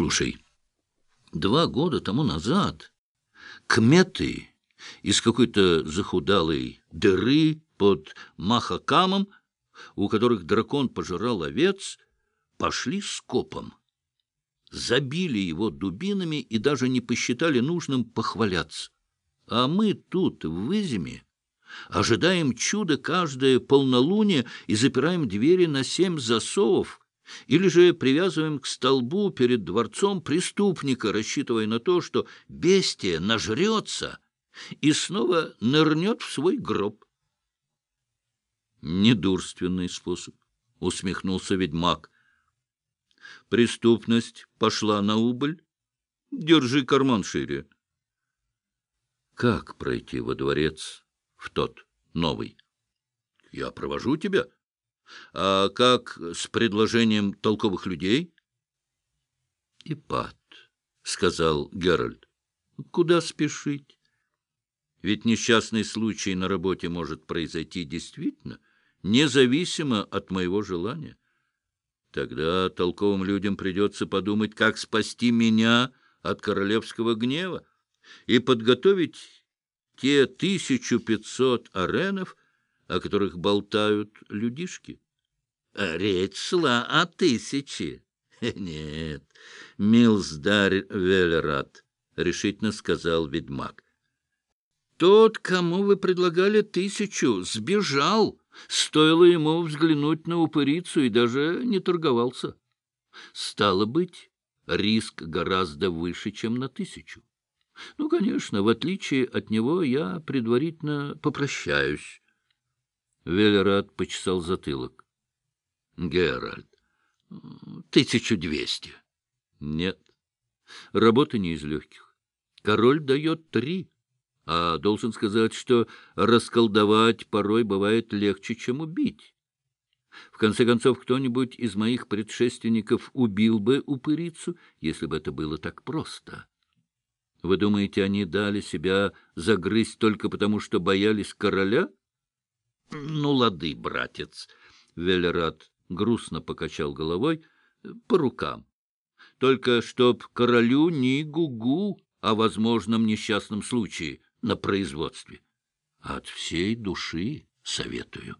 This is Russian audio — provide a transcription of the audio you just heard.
Слушай, два года тому назад кметы из какой-то захудалой дыры под Махакамом, у которых дракон пожирал овец, пошли скопом. Забили его дубинами и даже не посчитали нужным похваляться. А мы тут, в Изиме, ожидаем чуда каждое полнолуние и запираем двери на семь засовов, или же привязываем к столбу перед дворцом преступника, рассчитывая на то, что бестия нажрется и снова нырнет в свой гроб. Недурственный способ, — усмехнулся ведьмак. Преступность пошла на убыль. Держи карман шире. Как пройти во дворец в тот новый? Я провожу тебя. — а как с предложением толковых людей? — Ипат, — сказал Геральт, — куда спешить? Ведь несчастный случай на работе может произойти действительно, независимо от моего желания. Тогда толковым людям придется подумать, как спасти меня от королевского гнева и подготовить те тысячу пятьсот аренов, о которых болтают людишки. Речь шла о тысяче. Нет, милздарь Велерат, — решительно сказал ведьмак. Тот, кому вы предлагали тысячу, сбежал. Стоило ему взглянуть на упырицу и даже не торговался. Стало быть, риск гораздо выше, чем на тысячу. Ну, конечно, в отличие от него я предварительно попрощаюсь. Велерат почесал затылок. — Геральт, тысячу двести. — Нет, работа не из легких. Король дает три, а должен сказать, что расколдовать порой бывает легче, чем убить. В конце концов, кто-нибудь из моих предшественников убил бы упырицу, если бы это было так просто. Вы думаете, они дали себя загрызть только потому, что боялись короля? — Ну, лады, братец, — Велерат грустно покачал головой, — по рукам. Только чтоб королю ни гугу о возможном несчастном случае на производстве. От всей души советую.